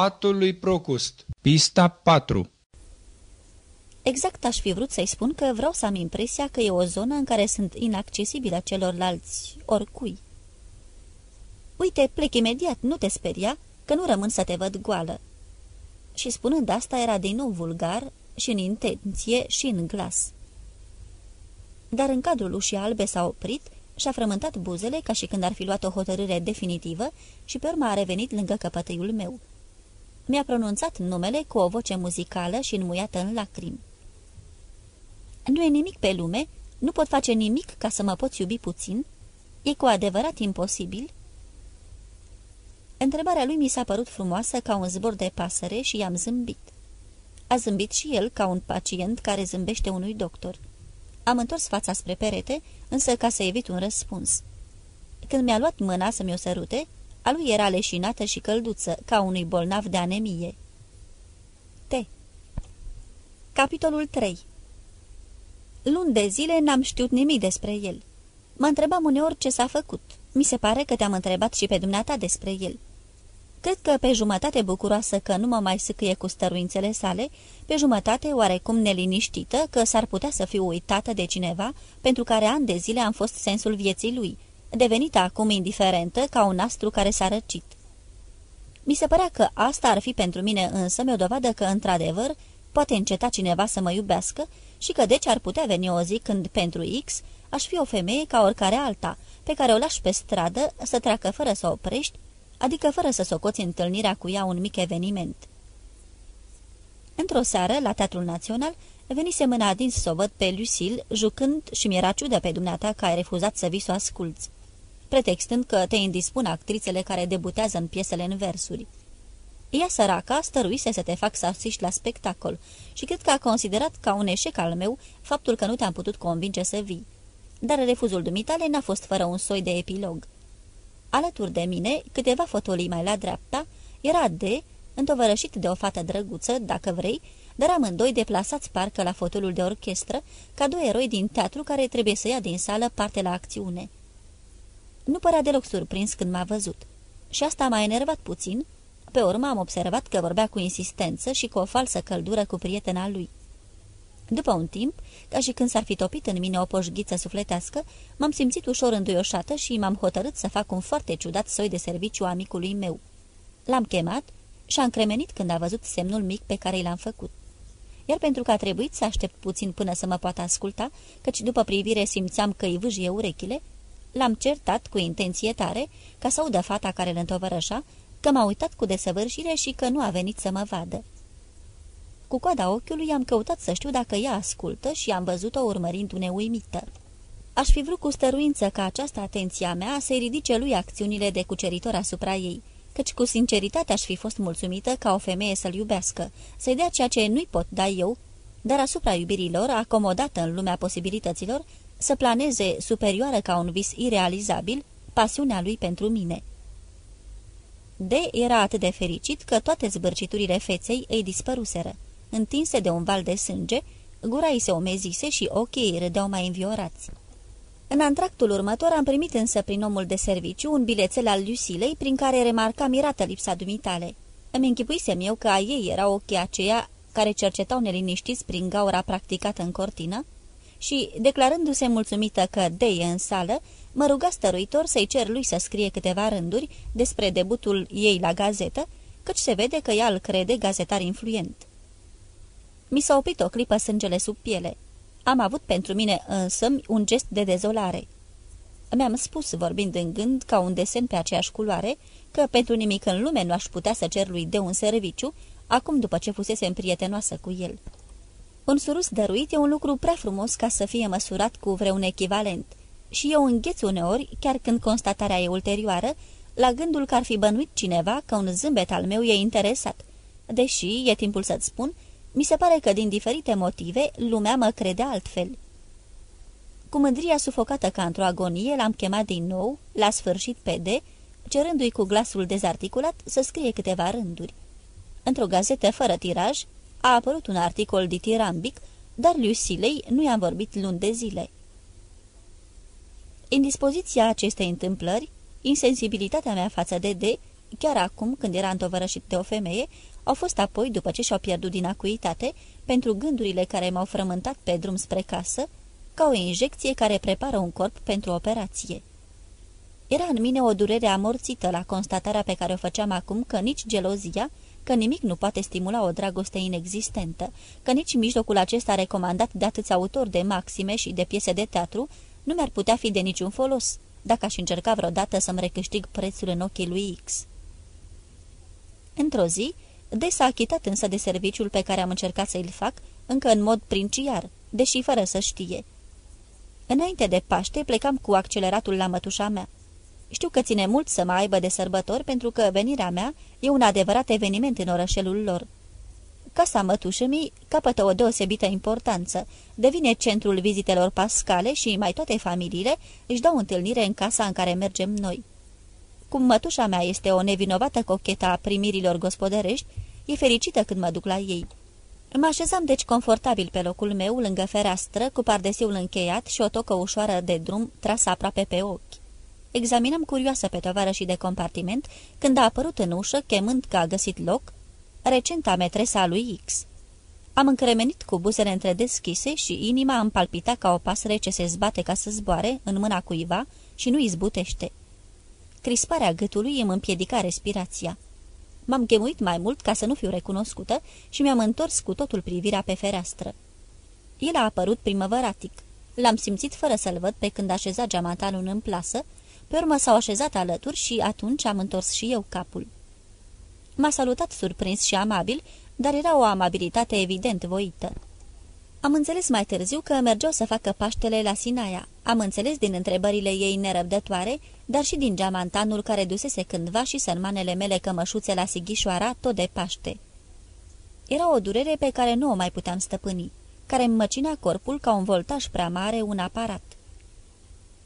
Patul lui Procust Pista 4 Exact aș fi vrut să-i spun că vreau să am impresia că e o zonă în care sunt inaccesibilă celorlalți, oricui. Uite, plec imediat, nu te speria, că nu rămân să te văd goală. Și spunând asta era din nou vulgar și în intenție și în glas. Dar în cadrul ușii albe s-a oprit și-a frământat buzele ca și când ar fi luat o hotărâre definitivă și pe urmă a revenit lângă căpătâiul meu. Mi-a pronunțat numele cu o voce muzicală și înmuiată în lacrimi. Nu e nimic pe lume, nu pot face nimic ca să mă poți iubi puțin? E cu adevărat imposibil?" Întrebarea lui mi s-a părut frumoasă ca un zbor de pasăre și i-am zâmbit. A zâmbit și el ca un pacient care zâmbește unui doctor. Am întors fața spre perete, însă ca să evit un răspuns. Când mi-a luat mâna să mi-o sărute, a lui era leșinată și călduță, ca unui bolnav de anemie. T. Capitolul 3 Luni de zile n-am știut nimic despre el. Mă întrebam uneori ce s-a făcut. Mi se pare că te-am întrebat și pe dumneata despre el. Cred că pe jumătate bucuroasă că nu mă mai sâcâie cu stăruințele sale, pe jumătate oarecum neliniștită că s-ar putea să fiu uitată de cineva pentru care ani de zile am fost sensul vieții lui, devenită acum indiferentă ca un astru care s-a răcit. Mi se părea că asta ar fi pentru mine însă mi-o dovadă că, într-adevăr, poate înceta cineva să mă iubească și că deci ar putea veni o zi când, pentru X, aș fi o femeie ca oricare alta, pe care o lași pe stradă să treacă fără să oprești, adică fără să socoți întâlnirea cu ea un mic eveniment. Într-o seară, la Teatrul Național, venise mâna adins să o văd pe Lucille, jucând și mi-era ciudă pe dumneata că ai refuzat să vii să o asculți, pretextând că te indispun actrițele care debutează în piesele în versuri. Ea săraca stăruise să te fac să asiști la spectacol și cred că a considerat ca un eșec al meu faptul că nu te-am putut convinge să vii. Dar refuzul dumitale n-a fost fără un soi de epilog. Alături de mine, câteva fotolii mai la dreapta, era D, întovărășit de o fată drăguță, dacă vrei, dar amândoi deplasați parcă la fotolul de orchestră, ca doi eroi din teatru care trebuie să ia din sală parte la acțiune. Nu părea deloc surprins când m-a văzut. Și asta m-a enervat puțin, pe urmă am observat că vorbea cu insistență și cu o falsă căldură cu prietena lui. După un timp, ca și când s-ar fi topit în mine o poșghiță sufletească, m-am simțit ușor înduioșată și m-am hotărât să fac un foarte ciudat soi de serviciu amicului meu. L-am chemat și a încremenit când a văzut semnul mic pe care l-am făcut. Iar pentru că a trebuit să aștept puțin până să mă poată asculta, căci după privire simțeam că îi vâjie urechile, l-am certat cu intenție tare ca să audă fata care îl întovărășa, că m-a uitat cu desăvârșire și că nu a venit să mă vadă. Cu coada ochiului am căutat să știu dacă ea ascultă și am văzut-o urmărindu-ne uimită. Aș fi vrut cu stăruință ca această atenție a mea să-i ridice lui acțiunile de cuceritor asupra ei, căci cu sinceritate aș fi fost mulțumită ca o femeie să-l iubească, să-i dea ceea ce nu-i pot da eu, dar asupra iubirilor, acomodată în lumea posibilităților, să planeze superioară ca un vis irealizabil pasiunea lui pentru mine. D era atât de fericit că toate zbârciturile feței îi dispăruseră. Întinse de un val de sânge, gura îi se omezise și ochii îi râdeau mai înviorați. În antractul următor am primit însă prin omul de serviciu un bilețel al Lucilei prin care remarca mirată lipsa dumitale. Îmi închipuisem eu că a ei era ochii aceia care cercetau neliniștiți prin gaura practicată în cortină și, declarându-se mulțumită că de e în sală, mă ruga stăruitor să-i cer lui să scrie câteva rânduri despre debutul ei la gazetă, căci se vede că ea îl crede gazetar influent. Mi s-a oprit o clipă sângele sub piele. Am avut pentru mine însă un gest de dezolare. Mi-am spus, vorbind în gând, ca un desen pe aceeași culoare, că pentru nimic în lume nu aș putea să cer lui de un serviciu, acum după ce fusese prietenoasă cu el. Un surus dăruit e un lucru prea frumos ca să fie măsurat cu vreun echivalent – și eu îngheț uneori, chiar când constatarea e ulterioară, la gândul că ar fi bănuit cineva că un zâmbet al meu e interesat. Deși, e timpul să-ți spun, mi se pare că din diferite motive lumea mă crede altfel. Cu mândria sufocată ca într-o agonie, l-am chemat din nou, la sfârșit pe D, cerându-i cu glasul dezarticulat să scrie câteva rânduri. Într-o gazetă fără tiraj a apărut un articol ditirambic, dar Lucilei nu i-am vorbit luni de zile. Indispoziția acestei întâmplări, insensibilitatea mea față de D, chiar acum când era întovărășit de o femeie, au fost apoi, după ce și-au pierdut din acuitate, pentru gândurile care m-au frământat pe drum spre casă, ca o injecție care prepară un corp pentru operație. Era în mine o durere amorțită la constatarea pe care o făceam acum că nici gelozia, că nimic nu poate stimula o dragoste inexistentă, că nici mijlocul acesta recomandat de atâți autori de maxime și de piese de teatru nu mi-ar putea fi de niciun folos, dacă aș încerca vreodată să-mi recâștig prețul în ochii lui X. Într-o zi, D s-a achitat însă de serviciul pe care am încercat să-l fac, încă în mod princiar, deși fără să știe. Înainte de Paște, plecam cu acceleratul la mătușa mea. Știu că ține mult să mă aibă de sărbători pentru că venirea mea e un adevărat eveniment în orășelul lor. Casa mătușămii capătă o deosebită importanță, devine centrul vizitelor pascale și mai toate familiile își dau întâlnire în casa în care mergem noi. Cum mătușa mea este o nevinovată cocheta a primirilor gospodărești, e fericită când mă duc la ei. Mă așezam deci confortabil pe locul meu, lângă fereastră, cu pardesiul încheiat și o tocă ușoară de drum trasă aproape pe ochi. Examinăm curioasă pe și de compartiment când a apărut în ușă, chemând că a găsit loc, recenta metresa lui X. Am încremenit cu buzele între deschise și inima îmi palpita ca o pasăre ce se zbate ca să zboare în mâna cuiva și nu izbutește. Crisparea gâtului îmi împiedica respirația. M-am chemuit mai mult ca să nu fiu recunoscută și mi-am întors cu totul privirea pe fereastră. El a apărut primăvăratic. L-am simțit fără să-l văd pe când așeza geamatalul în plasă, pe urmă s-au așezat alături și atunci am întors și eu capul. M-a salutat surprins și amabil, dar era o amabilitate evident voită. Am înțeles mai târziu că mergeau să facă Paștele la Sinaia. Am înțeles din întrebările ei nerăbdătoare, dar și din geamantanul care dusese cândva și sărmanele mele cămășuțe la Sighișoara tot de Paște. Era o durere pe care nu o mai puteam stăpâni, care îmi măcina corpul ca un voltaj prea mare un aparat.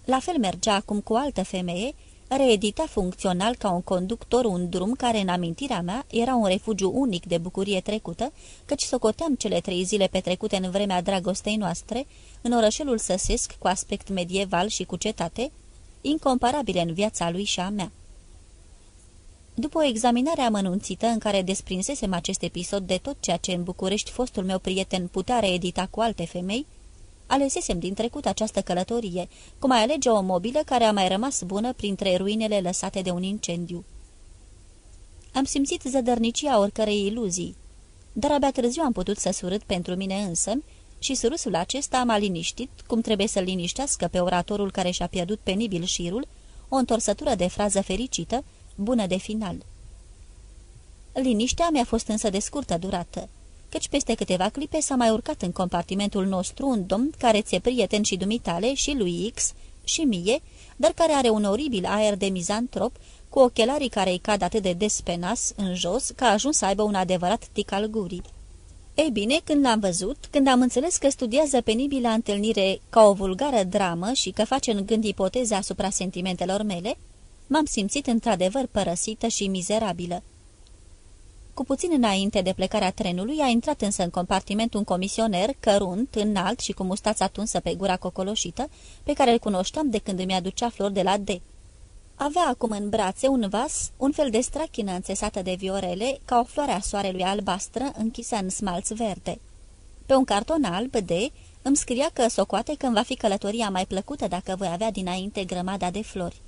La fel mergea acum cu o altă femeie, reedita funcțional ca un conductor un drum care, în amintirea mea, era un refugiu unic de bucurie trecută, căci socoteam cele trei zile petrecute în vremea dragostei noastre, în orășelul săsesc cu aspect medieval și cu cetate, incomparabile în viața lui și a mea. După o examinare amănunțită în care desprinsesem acest episod de tot ceea ce în București fostul meu prieten putea reedita cu alte femei, alesesem din trecut această călătorie, cum ai alege o mobilă care a mai rămas bună printre ruinele lăsate de un incendiu. Am simțit zădărnicia oricărei iluzii, dar abia târziu am putut să surâd pentru mine însă și surusul acesta m-a liniștit, cum trebuie să-l liniștească pe oratorul care și-a pierdut penibil șirul, o întorsătură de frază fericită, bună de final. Liniștea mi-a fost însă de scurtă durată căci peste câteva clipe s-a mai urcat în compartimentul nostru un domn care ți-e prieten și dumitale și lui X și mie, dar care are un oribil aer de mizantrop, cu ochelarii care îi cad atât de des pe nas, în jos, că a ajuns să aibă un adevărat tic al gurii. Ei bine, când l-am văzut, când am înțeles că studiază penibila întâlnire ca o vulgară dramă și că face în gând ipoteze asupra sentimentelor mele, m-am simțit într-adevăr părăsită și mizerabilă. Cu puțin înainte de plecarea trenului, a intrat însă în compartiment un comisioner, cărunt, înalt și cu mustața tunsă pe gura cocoloșită, pe care îl cunoșteam de când îmi aducea flori de la D. Avea acum în brațe un vas, un fel de strachină înțesată de viorele, ca o floare a soarelui albastră închisă în smalț verde. Pe un carton alb de îmi scria că socoate când va fi călătoria mai plăcută dacă voi avea dinainte grămada de flori.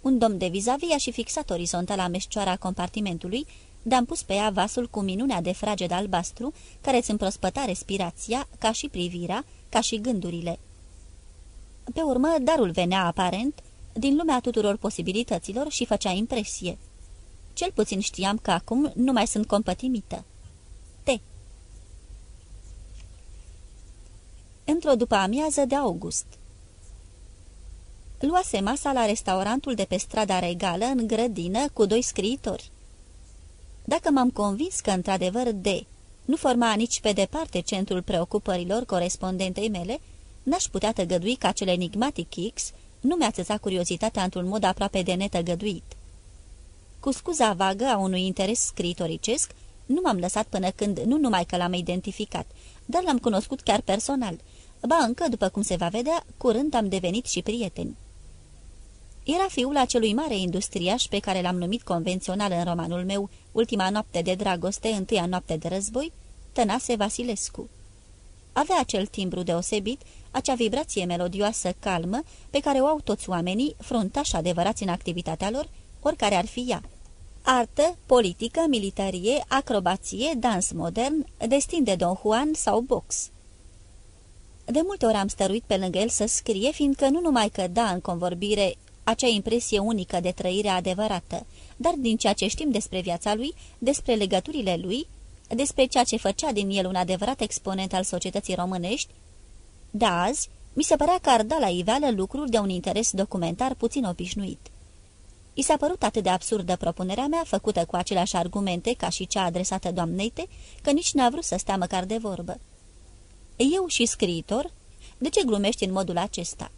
Un domn de vis-a-vis a și fixat orizontal la meșcioara compartimentului, dar am pus pe ea vasul cu minunea de fraged albastru, care îți împrospăta respirația, ca și privirea, ca și gândurile. Pe urmă, darul venea aparent din lumea tuturor posibilităților și făcea impresie. Cel puțin știam că acum nu mai sunt compătimită. T. Într-o după amiază de august. Luase masa la restaurantul de pe strada regală, în grădină, cu doi scriitori. Dacă m-am convins că, într-adevăr, D nu forma nici pe departe centrul preocupărilor corespondentei mele, n-aș putea tăgădui ca cel enigmatic X nu mi-a țățat curiozitatea într-un mod aproape de netăgăduit. Cu scuza vagă a unui interes scritoricesc, nu m-am lăsat până când nu numai că l-am identificat, dar l-am cunoscut chiar personal. Ba încă, după cum se va vedea, curând am devenit și prieteni. Era fiul acelui mare industriaș pe care l-am numit convențional în romanul meu Ultima noapte de dragoste, întâia noapte de război, Tănase Vasilescu. Avea acel timbru deosebit, acea vibrație melodioasă, calmă, pe care o au toți oamenii, fruntași adevărați în activitatea lor, oricare ar fi ea. Artă, politică, militarie, acrobație, dans modern, destin de Don Juan sau box. De multe ori am stăruit pe lângă el să scrie, fiindcă nu numai că da în convorbire acea impresie unică de trăire adevărată, dar din ceea ce știm despre viața lui, despre legăturile lui, despre ceea ce făcea din el un adevărat exponent al societății românești, da azi, mi se părea că ar da la iveală lucruri de un interes documentar puțin obișnuit. I s-a părut atât de absurdă propunerea mea, făcută cu aceleași argumente ca și cea adresată doamneite, că nici n-a vrut să stea măcar de vorbă. Eu și scriitor? De ce glumești în modul acesta?"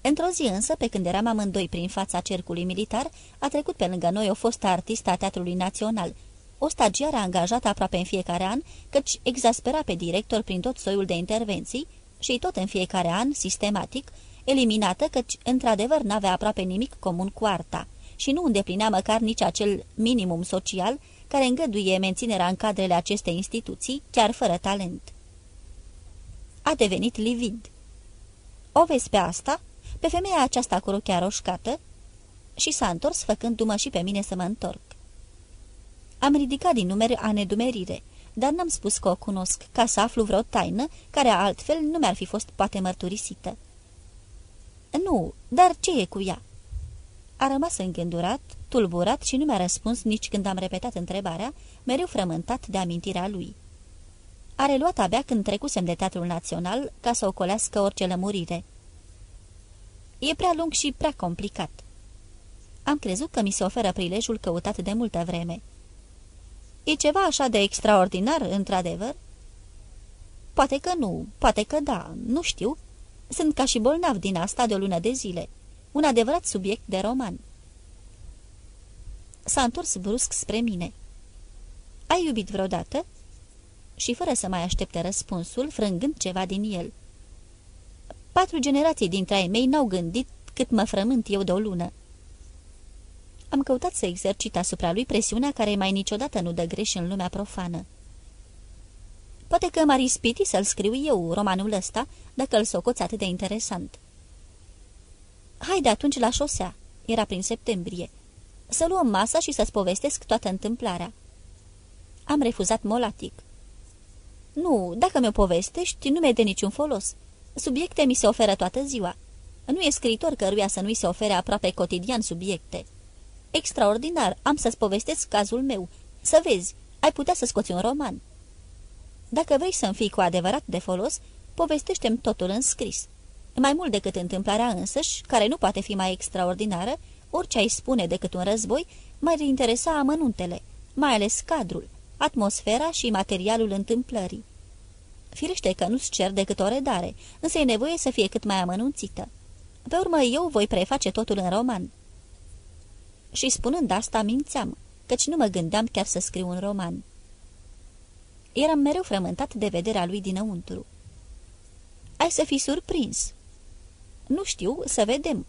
Într-o zi însă, pe când eram amândoi prin fața cercului militar, a trecut pe lângă noi o fostă artistă a Teatrului Național, o stagiară angajată aproape în fiecare an, căci exaspera pe director prin tot soiul de intervenții și tot în fiecare an, sistematic, eliminată căci, într-adevăr, n-avea aproape nimic comun cu arta și nu îndeplinea măcar nici acel minimum social care îngăduie menținerea în cadrele acestei instituții, chiar fără talent. A devenit livid. O vezi pe asta? Pe femeia aceasta cu rochea roșcată? Și s-a întors făcându-mă și pe mine să mă întorc. Am ridicat din numeri a nedumerire, dar n-am spus că o cunosc, ca să aflu vreo taină, care altfel nu mi-ar fi fost poate mărturisită. Nu, dar ce e cu ea?" A rămas îngândurat, tulburat și nu mi-a răspuns nici când am repetat întrebarea, mereu frământat de amintirea lui. A reluat abia când trecusem de Teatrul Național ca să ocolească orice lămurire. E prea lung și prea complicat. Am crezut că mi se oferă prilejul căutat de multă vreme. E ceva așa de extraordinar, într-adevăr? Poate că nu, poate că da, nu știu. Sunt ca și bolnav din asta de o lună de zile. Un adevărat subiect de roman. S-a întors brusc spre mine. Ai iubit vreodată?" Și fără să mai aștepte răspunsul, frângând ceva din el. Patru generații dintre ai mei n-au gândit cât mă frământ eu de o lună. Am căutat să exercit asupra lui presiunea care mai niciodată nu dă greș în lumea profană. Poate că m-ar ispiti să-l scriu eu, romanul ăsta, dacă îl socoți atât de interesant. Haide atunci la șosea, era prin septembrie. Să luăm masa și să-ți povestesc toată întâmplarea. Am refuzat molatic. Nu, dacă mi-o povestești, nu mi-e de niciun folos. Subiecte mi se oferă toată ziua. Nu e scriitor căruia să nu-i se ofere aproape cotidian subiecte. Extraordinar, am să-ți povestesc cazul meu. Să vezi, ai putea să scoți un roman. Dacă vrei să-mi fii cu adevărat de folos, povestește-mi totul în scris. Mai mult decât întâmplarea însăși, care nu poate fi mai extraordinară, orice ai spune decât un război, mai interesa amănuntele, mai ales cadrul, atmosfera și materialul întâmplării. Firește că nu-ți cer decât o redare, însă e nevoie să fie cât mai amănunțită. Pe urmă, eu voi preface totul în roman. Și spunând asta, mințeam, căci nu mă gândeam chiar să scriu un roman. Eram mereu frământat de vederea lui dinăuntru. Ai să fii surprins." Nu știu, să vedem."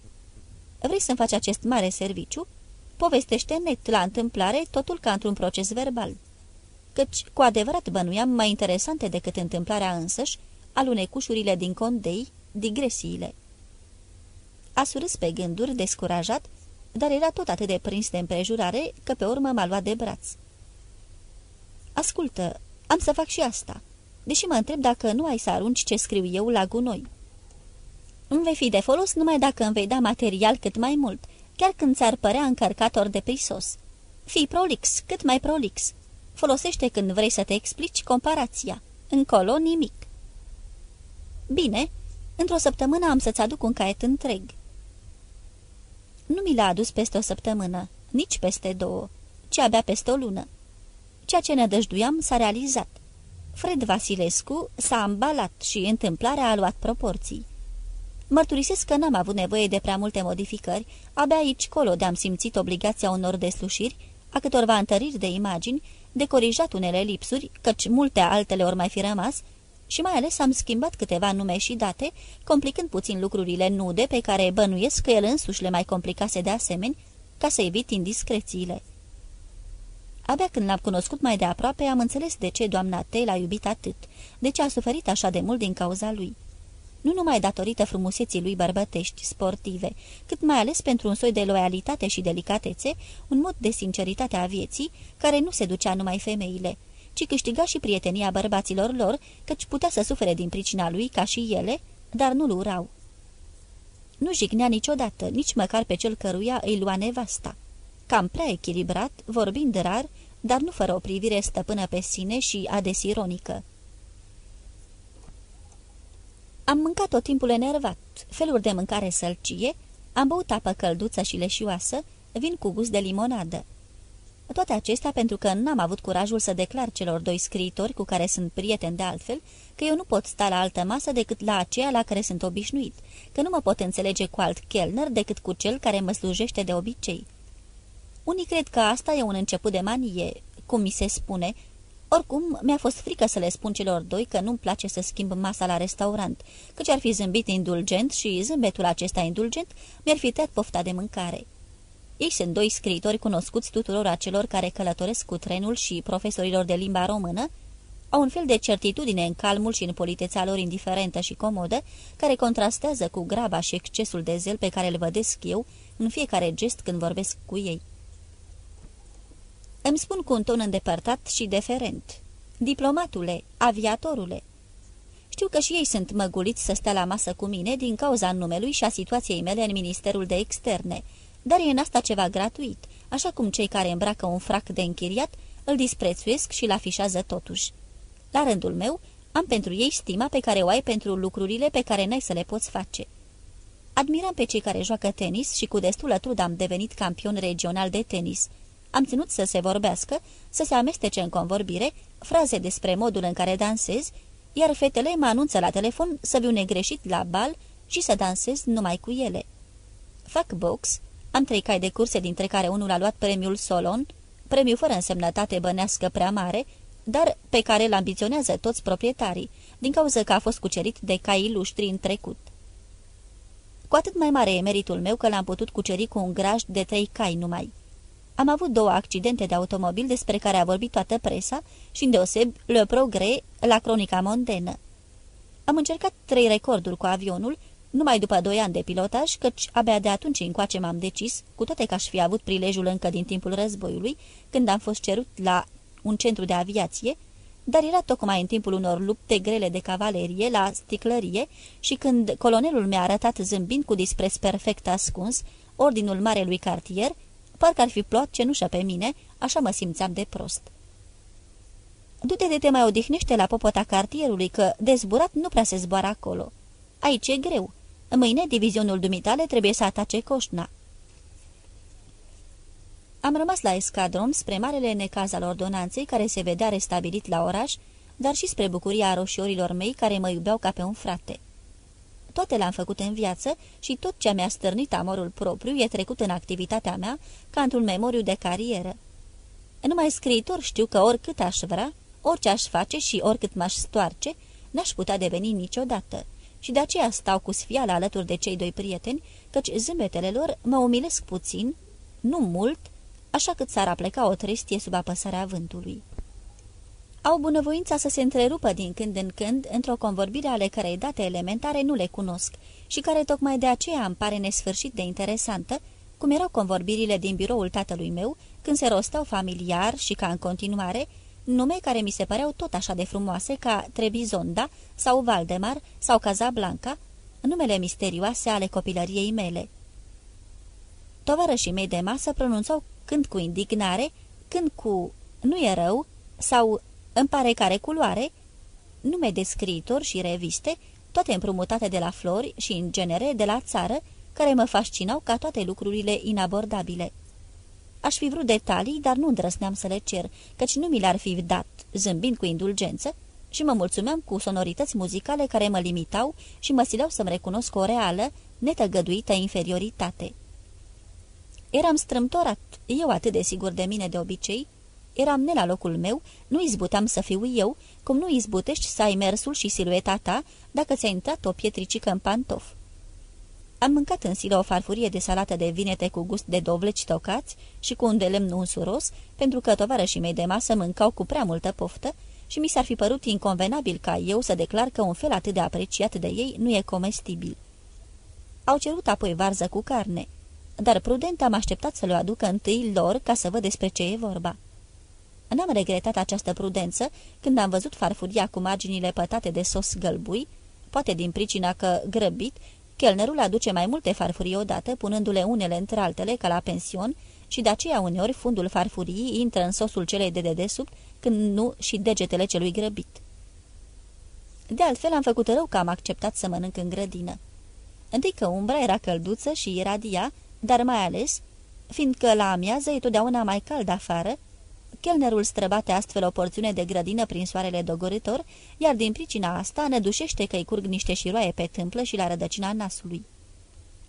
Vrei să-mi faci acest mare serviciu?" Povestește net, la întâmplare, totul ca într-un proces verbal." Căci, cu adevărat bănuiam mai interesante decât întâmplarea însăși, alunecușurile din condei, digresiile. A surâs pe gânduri, descurajat, dar era tot atât de prins de împrejurare că pe urmă m-a luat de braț. Ascultă, am să fac și asta, deși mă întreb dacă nu ai să arunci ce scriu eu la gunoi. Îmi vei fi de folos numai dacă îmi vei da material cât mai mult, chiar când ți-ar părea încărcator de prisos. Fii prolix, cât mai prolix. Folosește când vrei să te explici comparația. Încolo nimic. Bine, într-o săptămână am să-ți aduc un caiet întreg. Nu mi l-a adus peste o săptămână, nici peste două, ci abia peste o lună. Ceea ce nădăjduiam s-a realizat. Fred Vasilescu s-a ambalat și întâmplarea a luat proporții. Mărturisesc că n-am avut nevoie de prea multe modificări, abia aici colo de-am simțit obligația unor deslușiri, a câtorva întăriri de imagini, de corijat unele lipsuri, căci multe altele ori mai fi rămas, și mai ales am schimbat câteva nume și date, complicând puțin lucrurile nude pe care bănuiesc că el însuși le mai complicase de asemenea, ca să evit indiscrețiile. Abia când l-am cunoscut mai de aproape, am înțeles de ce doamna T l-a iubit atât, de ce a suferit așa de mult din cauza lui. Nu numai datorită frumuseții lui bărbătești, sportive, cât mai ales pentru un soi de loialitate și delicatețe, un mod de sinceritate a vieții, care nu se ducea numai femeile, ci câștiga și prietenia bărbaților lor, căci putea să sufere din pricina lui ca și ele, dar nu-l urau. Nu jignea niciodată, nici măcar pe cel căruia îi lua nevasta. Cam prea echilibrat, vorbind rar, dar nu fără o privire stăpână pe sine și ades ironică. Am mâncat tot timpul enervat, feluri de mâncare sălcie, am băut apă călduță și leșioasă, vin cu gust de limonadă. Toate acestea pentru că n-am avut curajul să declar celor doi scriitori cu care sunt prieten de altfel, că eu nu pot sta la altă masă decât la aceea la care sunt obișnuit, că nu mă pot înțelege cu alt chelner decât cu cel care mă slujește de obicei. Unii cred că asta e un început de manie, cum mi se spune. Oricum, mi-a fost frică să le spun celor doi că nu-mi place să schimb masa la restaurant, căci ar fi zâmbit indulgent și zâmbetul acesta indulgent mi-ar fi tăiat pofta de mâncare. Ei sunt doi scriitori cunoscuți tuturor acelor care călătoresc cu trenul și profesorilor de limba română, au un fel de certitudine în calmul și în politețea lor indiferentă și comodă, care contrastează cu graba și excesul de zel pe care îl vădesc eu în fiecare gest când vorbesc cu ei. Îmi spun cu un ton îndepărtat și deferent. Diplomatule, aviatorule. Știu că și ei sunt măguliți să stea la masă cu mine din cauza numelui și a situației mele în Ministerul de Externe, dar e în asta ceva gratuit, așa cum cei care îmbracă un frac de închiriat îl disprețuiesc și îl afișează totuși. La rândul meu, am pentru ei stima pe care o ai pentru lucrurile pe care n-ai să le poți face. Admiram pe cei care joacă tenis și cu destulă trud am devenit campion regional de tenis – am ținut să se vorbească, să se amestece în convorbire, fraze despre modul în care dansez, iar fetele mă anunță la telefon să viu negreșit la bal și să dansez numai cu ele. Fac box, am trei cai de curse, dintre care unul a luat premiul Solon, premiu fără însemnătate bănească prea mare, dar pe care îl ambiționează toți proprietarii, din cauza că a fost cucerit de caii luștri în trecut. Cu atât mai mare e meritul meu că l-am putut cuceri cu un graj de trei cai numai. Am avut două accidente de automobil despre care a vorbit toată presa și îndeoseb Le Progrès la cronica mondenă. Am încercat trei recorduri cu avionul, numai după doi ani de pilotaj, căci abia de atunci încoace m-am decis, cu toate că aș fi avut prilejul încă din timpul războiului, când am fost cerut la un centru de aviație, dar era tocmai în timpul unor lupte grele de cavalerie la sticlărie și când colonelul mi-a arătat zâmbind cu dispreț perfect ascuns ordinul marelui cartier, Parcă ar fi plouat cenușă pe mine, așa mă simțeam de prost. Du-te de te mai odihnește la popota cartierului, că dezburat nu prea se zboară acolo. Aici e greu. Mâine divizionul dumitale trebuie să atace Coșna. Am rămas la escadron spre marele necaz al ordonanței care se vedea restabilit la oraș, dar și spre bucuria roșiorilor mei care mă iubeau ca pe un frate. Toate le-am făcut în viață și tot ce mi-a stârnit amorul propriu e trecut în activitatea mea ca într-un memoriu de carieră. Numai scriitor știu că oricât aș vrea, orice aș face și oricât m-aș stoarce, n-aș putea deveni niciodată. Și de aceea stau cu sfiala alături de cei doi prieteni, căci zâmbetele lor mă umilesc puțin, nu mult, așa cât s-ar apleca o trestie sub apăsarea vântului au bunăvoința să se întrerupă din când în când într-o convorbire ale cărei date elementare nu le cunosc și care tocmai de aceea îmi pare nesfârșit de interesantă, cum erau convorbirile din biroul tatălui meu, când se rostau familiar și ca în continuare, nume care mi se păreau tot așa de frumoase ca Trebizonda sau Valdemar sau Casablanca, numele misterioase ale copilăriei mele. Tovarășii mei de masă pronunțau când cu indignare, când cu nu e rău sau îmi pare care culoare, nume de scriitori și reviste, toate împrumutate de la flori și, în genere, de la țară, care mă fascinau ca toate lucrurile inabordabile. Aș fi vrut detalii, dar nu îndrăsneam să le cer, căci nu mi le-ar fi dat, zâmbind cu indulgență, și mă mulțumeam cu sonorități muzicale care mă limitau și mă sileau să-mi recunosc o reală, netăgăduită inferioritate. Eram strâmtorat, eu atât de sigur de mine de obicei, Eram ne la locul meu, nu izbuteam să fiu eu, cum nu izbutești să ai mersul și silueta ta dacă ți-a intrat o pietricică în pantof. Am mâncat în silă o farfurie de salată de vinete cu gust de dovleci tocați și cu un de lemn unsuros, pentru că tovarășii mei de masă mâncau cu prea multă poftă și mi s-ar fi părut inconvenabil ca eu să declar că un fel atât de apreciat de ei nu e comestibil. Au cerut apoi varză cu carne, dar prudent am așteptat să le aducă întâi lor ca să văd despre ce e vorba. N-am regretat această prudență când am văzut farfuria cu marginile pătate de sos gălbui, poate din pricina că, grăbit, chelnerul aduce mai multe farfurii odată, punându-le unele între altele ca la pension și de aceea uneori fundul farfuriei intră în sosul celei de dedesubt, când nu și degetele celui grăbit. De altfel am făcut rău că am acceptat să mănânc în grădină. Întâi că umbra era călduță și iradia, dar mai ales, fiindcă la amiază e totdeauna mai cald afară, Chelnerul străbate astfel o porțiune de grădină prin soarele dogoritor, iar din pricina asta nădușește că-i curg niște șiroaie pe tâmplă și la rădăcina nasului.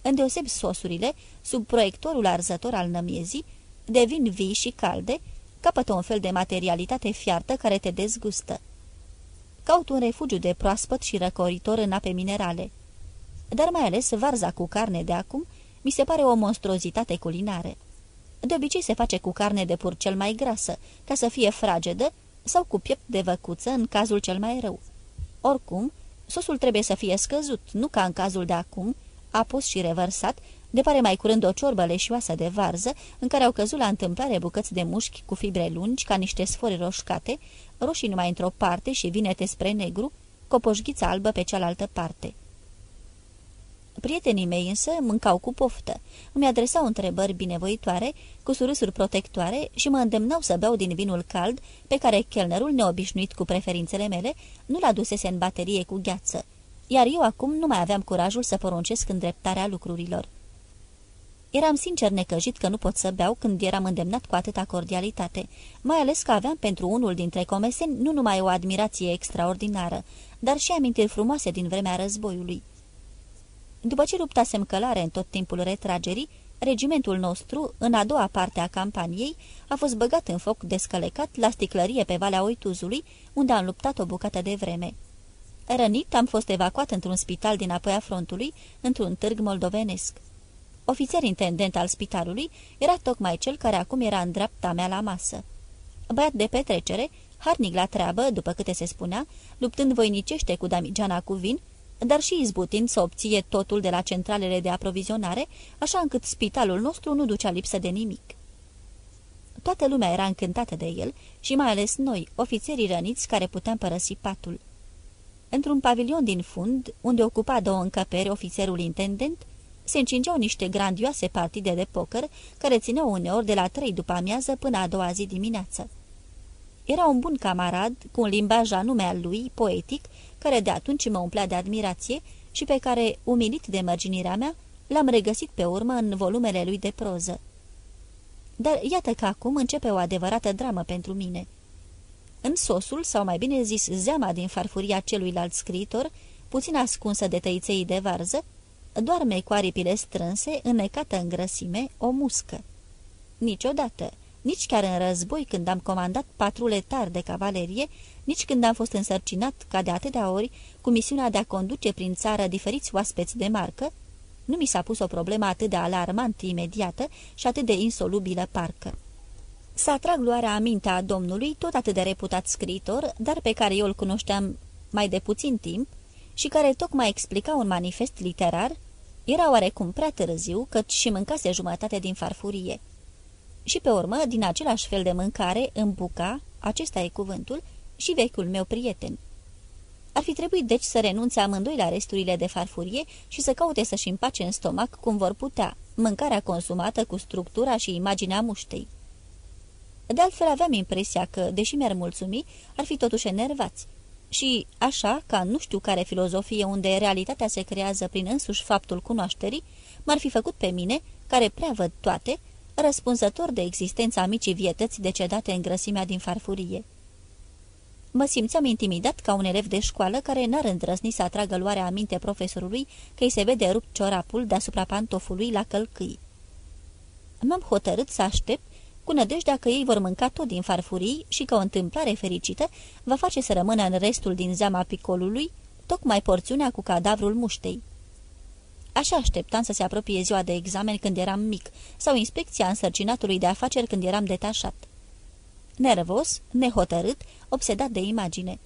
Îndeoseb sosurile, sub proiectorul arzător al nămiezii, devin vii și calde, capătă un fel de materialitate fiartă care te dezgustă. Caut un refugiu de proaspăt și răcoritor în ape minerale. Dar mai ales varza cu carne de acum mi se pare o monstruozitate culinară. De obicei se face cu carne de pur cel mai grasă, ca să fie fragedă, sau cu piept de văcuță în cazul cel mai rău. Oricum, sosul trebuie să fie scăzut, nu ca în cazul de acum, apus și revărsat, de pare mai curând o ciorbă leșioasă de varză, în care au căzut la întâmplare bucăți de mușchi cu fibre lungi, ca niște sfori roșcate, roșii numai într-o parte și vinete spre negru, copoșghița albă pe cealaltă parte. Prietenii mei însă mâncau cu poftă, îmi adresau întrebări binevoitoare, cu surâsuri protectoare și mă îndemnau să beau din vinul cald pe care chelnerul, neobișnuit cu preferințele mele, nu-l adusese în baterie cu gheață, iar eu acum nu mai aveam curajul să poruncesc îndreptarea lucrurilor. Eram sincer necăjit că nu pot să beau când eram îndemnat cu atâta cordialitate, mai ales că aveam pentru unul dintre comeseni nu numai o admirație extraordinară, dar și amintiri frumoase din vremea războiului. După ce luptasem călare în tot timpul retragerii, regimentul nostru, în a doua parte a campaniei, a fost băgat în foc descălecat la sticlărie pe Valea Oituzului, unde am luptat o bucată de vreme. Rănit, am fost evacuat într-un spital din apoi a frontului, într-un târg moldovenesc. Ofițer intendent al spitalului era tocmai cel care acum era în dreapta mea la masă. Băiat de petrecere, harnic la treabă, după câte se spunea, luptând voinicește cu Damigeana cu vin, dar și izbutind să obție totul de la centralele de aprovizionare, așa încât spitalul nostru nu ducea lipsă de nimic. Toată lumea era încântată de el și mai ales noi, ofițerii răniți care puteam părăsi patul. Într-un pavilion din fund, unde ocupa două încăperi ofițerul intendent, se încingeau niște grandioase partide de poker care țineau uneori de la trei după amiază până a doua zi dimineață. Era un bun camarad, cu un limbaj anume al lui, poetic, care de atunci mă umplea de admirație și pe care, umilit de mărginirea mea, l-am regăsit pe urmă în volumele lui de proză. Dar iată că acum începe o adevărată dramă pentru mine. În sosul, sau mai bine zis zeama din farfuria celuilalt scriitor, puțin ascunsă de tăiței de varză, doarme cu aripile strânse, înnecată în grăsime, o muscă. Niciodată, nici chiar în război, când am comandat patrule tari de cavalerie, nici când am fost însărcinat, ca de atâtea ori, cu misiunea de a conduce prin țară diferiți oaspeți de marcă, nu mi s-a pus o problemă atât de alarmant imediată și atât de insolubilă parcă. Să atrag luarea amintea a domnului, tot atât de reputat scriitor, dar pe care eu îl cunoșteam mai de puțin timp și care tocmai explica un manifest literar, era oarecum prea târziu, căci și mâncase jumătate din farfurie. Și pe urmă, din același fel de mâncare, îmbuca, acesta e cuvântul, și vechiul meu prieten. Ar fi trebuit deci să renunțe amândoi la resturile de farfurie și să caute să-și împace în stomac cum vor putea, mâncarea consumată cu structura și imaginea muștei. De altfel aveam impresia că, deși mi-ar mulțumi, ar fi totuși enervați. Și, așa, ca nu știu care filozofie unde realitatea se creează prin însuși faptul cunoașterii, m-ar fi făcut pe mine, care prea văd toate, răspunzător de existența micii vietăți decedate în grăsimea din farfurie. Mă simțeam intimidat ca un elev de școală care n-ar îndrăzni să atragă luarea aminte profesorului că îi se vede rupt ciorapul deasupra pantofului la călcâi. M-am hotărât să aștept cu nădejdea că ei vor mânca tot din farfurii și că o întâmplare fericită va face să rămână în restul din zeama picolului tocmai porțiunea cu cadavrul muștei. Așa așteptam să se apropie ziua de examen când eram mic sau inspecția însărcinatului de afaceri când eram detașat. Nervos, nehotărât, obsedat de imagine.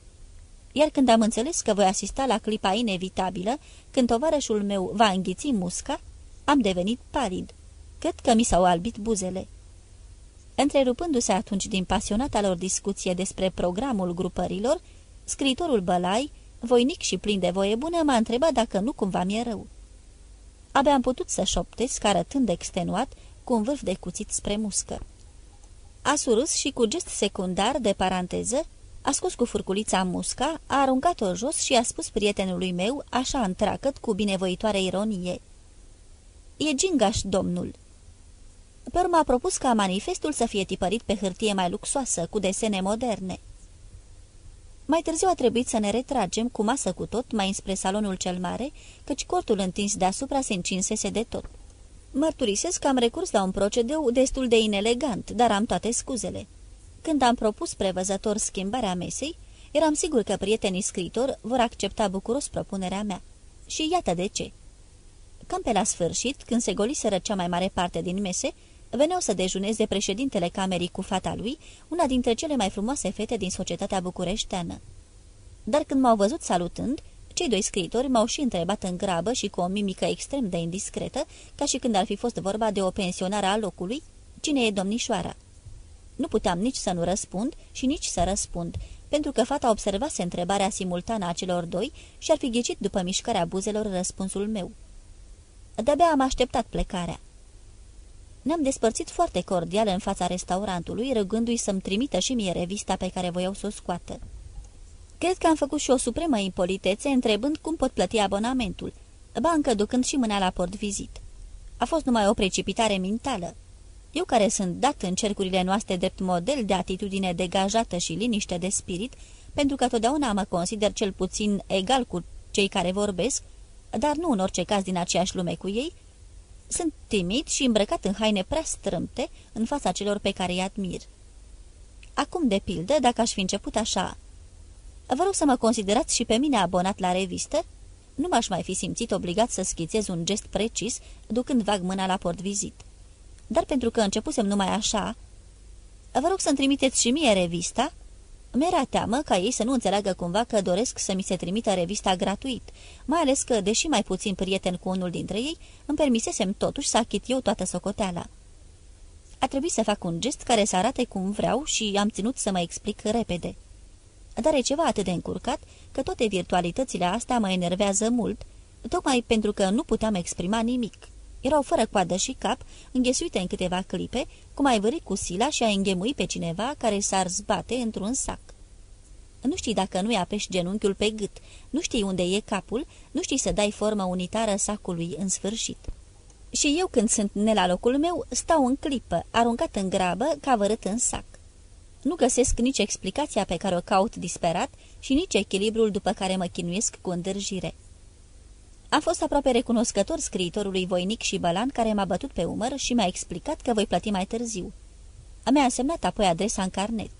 Iar când am înțeles că voi asista la clipa inevitabilă, când tovarășul meu va înghiți musca, am devenit palid. Cred că mi s-au albit buzele. Întrerupându-se atunci din pasionata lor discuție despre programul grupărilor, scriitorul Bălai, voinic și plin de voie bună, m-a întrebat dacă nu cumva mi-e rău. Abia am putut să șoptesc, arătând extenuat, cu un vârf de cuțit spre muscă. A surâs și cu gest secundar de paranteză, a scos cu furculița musca, a aruncat-o jos și a spus prietenului meu, așa întreacăt, cu binevoitoare ironie. E gingaș, domnul." Pe urmă a propus ca manifestul să fie tipărit pe hârtie mai luxoasă, cu desene moderne. Mai târziu a trebuit să ne retragem cu masă cu tot mai înspre salonul cel mare, căci cortul întins deasupra se încinsese de tot. Mărturisesc că am recurs la un procedeu destul de inelegant, dar am toate scuzele. Când am propus prevăzător schimbarea mesei, eram sigur că prietenii scriitori vor accepta bucuros propunerea mea. Și iată de ce. Cam pe la sfârșit, când se goliseră cea mai mare parte din mese, veneau să dejuneze președintele camerii cu fata lui, una dintre cele mai frumoase fete din societatea bucureșteană. Dar când m-au văzut salutând, cei doi scriitori m-au și întrebat în grabă și cu o mimică extrem de indiscretă, ca și când ar fi fost vorba de o pensionară a locului, cine e domnișoara. Nu puteam nici să nu răspund și nici să răspund, pentru că fata observase întrebarea simultană a celor doi și ar fi ghicit după mișcarea buzelor răspunsul meu. De-abia am așteptat plecarea. Ne-am despărțit foarte cordial în fața restaurantului, rugându-i să-mi trimită și mie revista pe care voiau să o scoată. Cred că am făcut și o supremă impolitețe, întrebând cum pot plăti abonamentul, bancă ducând și mâna la port vizit. A fost numai o precipitare mentală. Eu care sunt dat în cercurile noastre drept model de atitudine degajată și liniște de spirit, pentru că totdeauna mă consider cel puțin egal cu cei care vorbesc, dar nu în orice caz din aceeași lume cu ei, sunt timid și îmbrăcat în haine prea strâmte în fața celor pe care îi admir. Acum, de pildă, dacă aș fi început așa, vă rog să mă considerați și pe mine abonat la revistă, nu m-aș mai fi simțit obligat să schițez un gest precis, ducând vag mâna la port vizit. Dar pentru că începusem numai așa, vă rog să-mi trimiteți și mie revista, mi-era teamă ca ei să nu înțeleagă cumva că doresc să mi se trimită revista gratuit, mai ales că, deși mai puțin prieten cu unul dintre ei, îmi permisesem totuși să achit eu toată socoteala. A trebuit să fac un gest care să arate cum vreau și am ținut să mă explic repede. Dar e ceva atât de încurcat că toate virtualitățile astea mă enervează mult, tocmai pentru că nu puteam exprima nimic. Erau fără coadă și cap, înghesuite în câteva clipe, cum ai vări cu sila și a înghemui pe cineva care s-ar zbate într-un sac. Nu știi dacă nu-i apeși genunchiul pe gât, nu știi unde e capul, nu știi să dai formă unitară sacului în sfârșit. Și eu când sunt ne la locul meu, stau în clipă, aruncat în grabă, ca vărât în sac. Nu găsesc nici explicația pe care o caut disperat și nici echilibrul după care mă chinuiesc cu îndârjire. Am fost aproape recunoscător scriitorului voinic și bălan care m-a bătut pe umăr și mi-a explicat că voi plăti mai târziu. Mi-a însemnat apoi adresa în carnet.